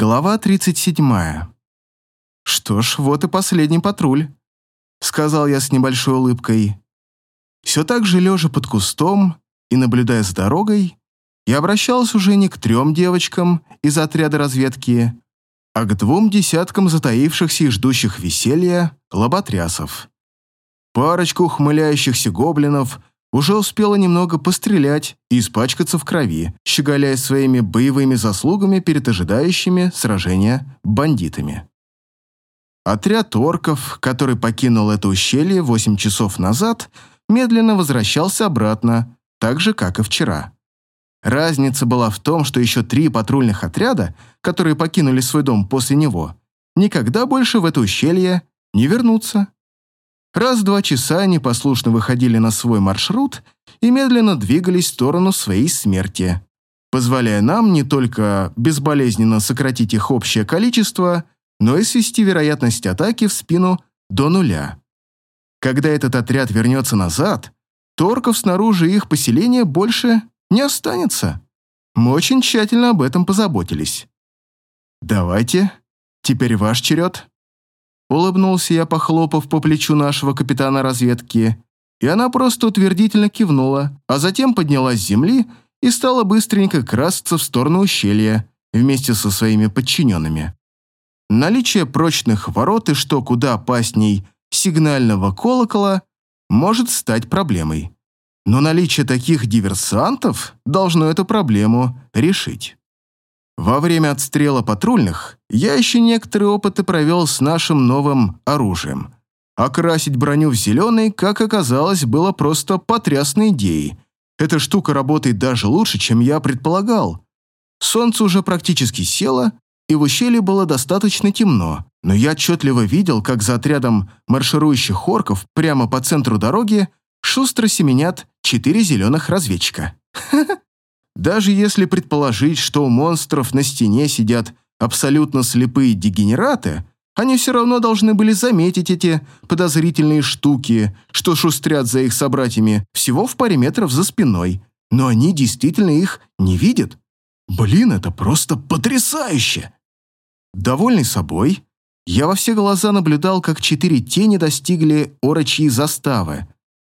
Глава 37. «Что ж, вот и последний патруль», — сказал я с небольшой улыбкой. Все так же лежа под кустом и наблюдая за дорогой, я обращался уже не к трем девочкам из отряда разведки, а к двум десяткам затаившихся и ждущих веселья лоботрясов. Парочку ухмыляющихся гоблинов уже успела немного пострелять и испачкаться в крови, щеголяя своими боевыми заслугами перед ожидающими сражения бандитами. Отряд орков, который покинул это ущелье 8 часов назад, медленно возвращался обратно, так же, как и вчера. Разница была в том, что еще три патрульных отряда, которые покинули свой дом после него, никогда больше в это ущелье не вернутся. Раз в два часа они послушно выходили на свой маршрут и медленно двигались в сторону своей смерти, позволяя нам не только безболезненно сократить их общее количество, но и свести вероятность атаки в спину до нуля. Когда этот отряд вернется назад, торков снаружи их поселения больше не останется. Мы очень тщательно об этом позаботились. «Давайте, теперь ваш черед», Улыбнулся я, похлопав по плечу нашего капитана разведки, и она просто утвердительно кивнула, а затем поднялась с земли и стала быстренько красться в сторону ущелья вместе со своими подчиненными. Наличие прочных ворот и что куда опасней сигнального колокола может стать проблемой. Но наличие таких диверсантов должно эту проблему решить. Во время отстрела патрульных я еще некоторые опыты провел с нашим новым оружием. Окрасить броню в зеленый, как оказалось, было просто потрясной идеей. Эта штука работает даже лучше, чем я предполагал. Солнце уже практически село, и в ущелье было достаточно темно, но я отчетливо видел, как за отрядом марширующих орков прямо по центру дороги шустро семенят четыре зеленых разведчика. Даже если предположить, что у монстров на стене сидят абсолютно слепые дегенераты, они все равно должны были заметить эти подозрительные штуки, что шустрят за их собратьями всего в паре метров за спиной, но они действительно их не видят. Блин, это просто потрясающе! Довольный собой, я во все глаза наблюдал, как четыре тени достигли орочьей заставы,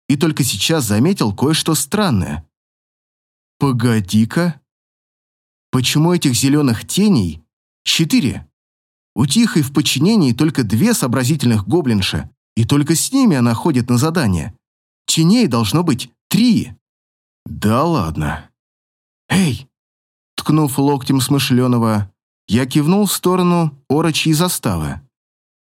и только сейчас заметил кое-что странное. Погоди-ка. Почему этих зеленых теней четыре? У Тихой в подчинении только две сообразительных гоблинши, и только с ними она ходит на задание. Теней должно быть три. Да ладно. Эй! Ткнув локтем смышленого, я кивнул в сторону орочьей заставы.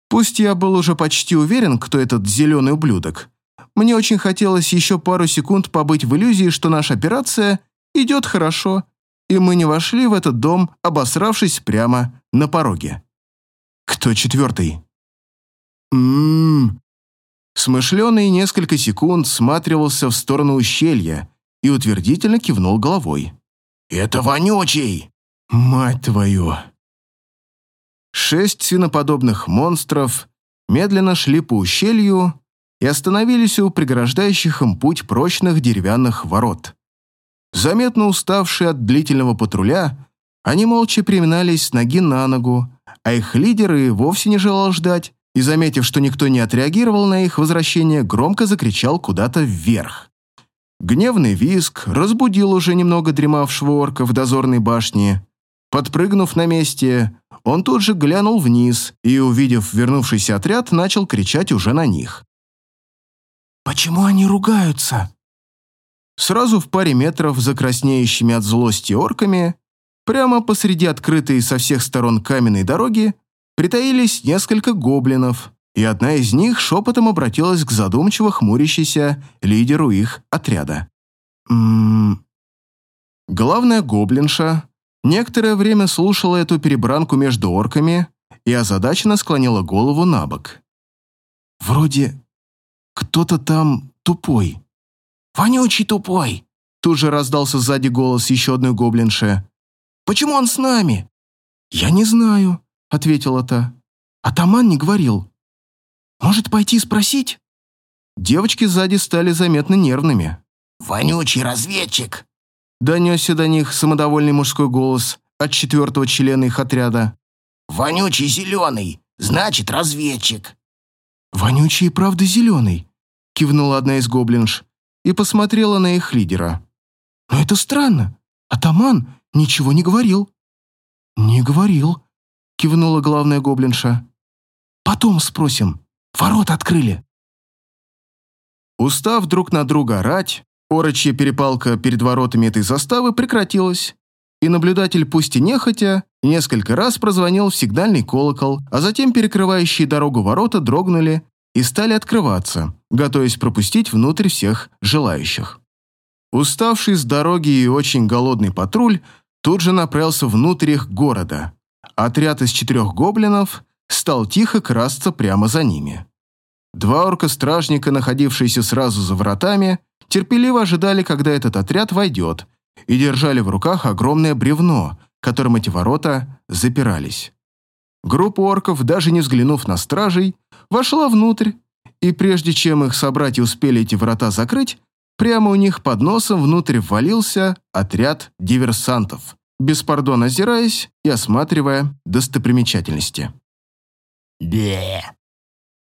Пусть я был уже почти уверен, кто этот зеленый ублюдок, мне очень хотелось еще пару секунд побыть в иллюзии, что наша операция идет хорошо, и мы не вошли в этот дом, обосравшись прямо на пороге. Кто четвертый? Ммм. Смышленый несколько секунд сматривался в сторону ущелья и утвердительно кивнул головой. «Это вонючий!» «Мать твою!» Шесть свиноподобных монстров медленно шли по ущелью и остановились у преграждающих им путь прочных деревянных ворот. Заметно уставшие от длительного патруля, они молча переминались с ноги на ногу, а их лидер и вовсе не желал ждать, и, заметив, что никто не отреагировал на их возвращение, громко закричал куда-то вверх. Гневный визг разбудил уже немного дремавшего орка в дозорной башне. Подпрыгнув на месте, он тут же глянул вниз и, увидев вернувшийся отряд, начал кричать уже на них. «Почему они ругаются?» Сразу в паре метров за краснеющими от злости орками, прямо посреди открытой со всех сторон каменной дороги, притаились несколько гоблинов, и одна из них шепотом обратилась к задумчиво хмурящейся лидеру их отряда. «Ммм...» Главная гоблинша некоторое время слушала эту перебранку между орками и озадаченно склонила голову на бок. «Вроде кто-то там тупой», «Вонючий тупой!» Тут же раздался сзади голос еще одной гоблинши. «Почему он с нами?» «Я не знаю», — ответила та. «Атаман не говорил. Может, пойти спросить?» Девочки сзади стали заметно нервными. «Вонючий разведчик!» Донесся до них самодовольный мужской голос от четвертого члена их отряда. Вонючий зеленый, значит, разведчик. «Вонючий и правда зеленый», — кивнула одна из гоблинш и посмотрела на их лидера. «Но это странно. Атаман ничего не говорил». «Не говорил», — кивнула главная гоблинша. «Потом спросим. Ворот открыли». Устав друг на друга орать, орочья перепалка перед воротами этой заставы прекратилась, и наблюдатель, пусть и нехотя, несколько раз прозвонил в сигнальный колокол, а затем перекрывающие дорогу ворота дрогнули и стали открываться, готовясь пропустить внутрь всех желающих. Уставший с дороги и очень голодный патруль тут же направился внутрь их города. Отряд из четырех гоблинов стал тихо красться прямо за ними. Два орка-стражника, находившиеся сразу за вратами, терпеливо ожидали, когда этот отряд войдет, и держали в руках огромное бревно, которым эти ворота запирались. Группа орков, даже не взглянув на стражей, вошла внутрь, и прежде чем их собратья успели эти врата закрыть, прямо у них под носом внутрь ввалился отряд диверсантов, без пардона озираясь и осматривая достопримечательности. Бе.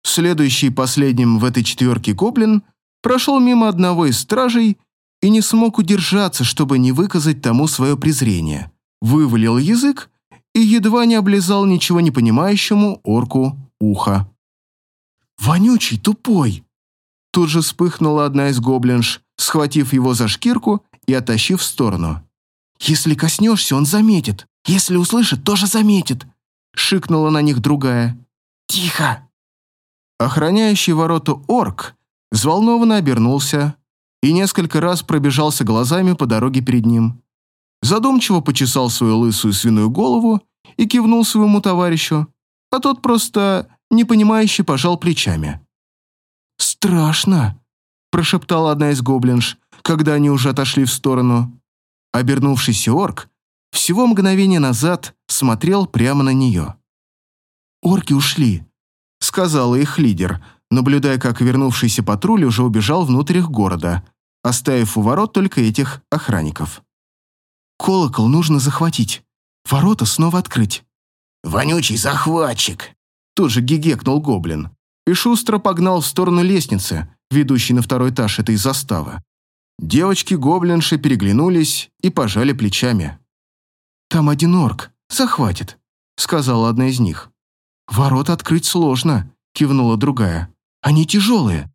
Следующий последним в этой четверке гоблин прошел мимо одного из стражей и не смог удержаться, чтобы не выказать тому свое презрение. Вывалил язык и едва не облизал ничего не понимающему орку ухо. «Вонючий, тупой!» Тут же вспыхнула одна из гоблинш, схватив его за шкирку и оттащив в сторону. «Если коснешься, он заметит. Если услышит, тоже заметит!» Шикнула на них другая. «Тихо!» Охраняющий ворота орк взволнованно обернулся и несколько раз пробежался глазами по дороге перед ним. Задумчиво почесал свою лысую свиную голову и кивнул своему товарищу, а тот просто непонимающе пожал плечами. «Страшно», – прошептала одна из гоблинш, когда они уже отошли в сторону. Обернувшийся орк всего мгновение назад смотрел прямо на нее. «Орки ушли», — сказала их лидер, наблюдая, как вернувшийся патруль уже убежал внутрь их города, оставив у ворот только этих охранников. «Колокол нужно захватить, ворота снова открыть». «Вонючий захватчик!» Тут же гигекнул гоблин и шустро погнал в сторону лестницы, ведущей на второй этаж этой заставы. Девочки-гоблинши переглянулись и пожали плечами. «Там один орк, захватит», — сказала одна из них. «Ворот открыть сложно», — кивнула другая. «Они тяжелые».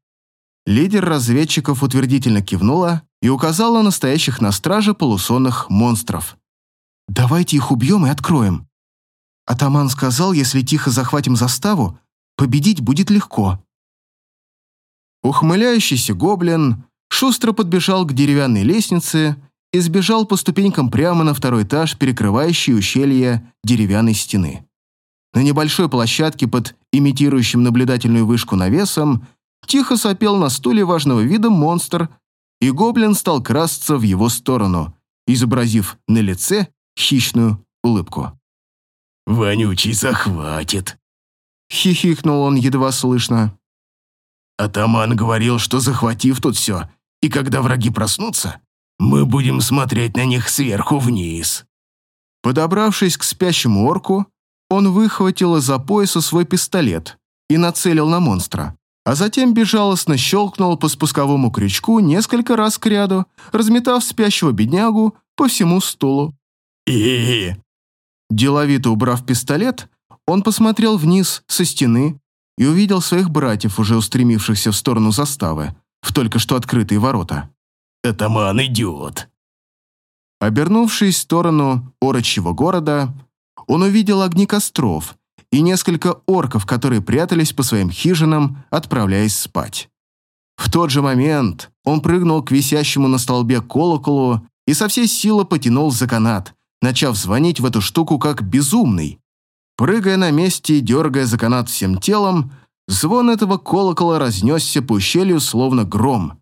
Лидер разведчиков утвердительно кивнула и указала на стоящих на страже полусонных монстров. «Давайте их убьем и откроем». Атаман сказал, если тихо захватим заставу, победить будет легко. Ухмыляющийся гоблин шустро подбежал к деревянной лестнице и сбежал по ступенькам прямо на второй этаж, перекрывающий ущелье деревянной стены. На небольшой площадке под имитирующим наблюдательную вышку навесом тихо сопел на стуле важного вида монстр, и гоблин стал красться в его сторону, изобразив на лице хищную улыбку. «Вонючий захватит», — хихикнул он едва слышно. Атаман говорил, что захватив тут все, и когда враги проснутся, мы будем смотреть на них сверху вниз. Подобравшись к спящему орку, он выхватил из-за пояса свой пистолет и нацелил на монстра, а затем безжалостно щелкнул по спусковому крючку несколько раз к ряду, разметав спящего беднягу по всему стулу. и Деловито убрав пистолет, он посмотрел вниз со стены и увидел своих братьев, уже устремившихся в сторону заставы, в только что открытые ворота. «Атаман идет!» Обернувшись в сторону орочьего города, он увидел огни костров и несколько орков, которые прятались по своим хижинам, отправляясь спать. В тот же момент он прыгнул к висящему на столбе колоколу и со всей силы потянул за канат, начав звонить в эту штуку как безумный. Прыгая на месте и дергая за канат всем телом, звон этого колокола разнесся по ущелью словно гром.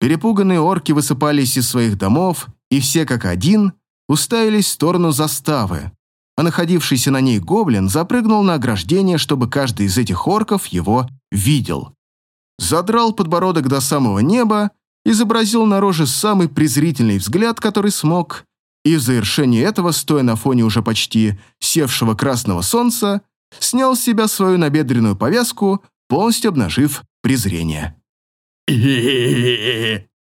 Перепуганные орки высыпались из своих домов, и все как один уставились в сторону заставы, а находившийся на ней гоблин запрыгнул на ограждение, чтобы каждый из этих орков его видел. Задрал подбородок до самого неба, изобразил на роже самый презрительный взгляд, который смог, и в завершении этого, стоя на фоне уже почти севшего красного солнца, снял с себя свою набедренную повязку, полностью обнажив презрение.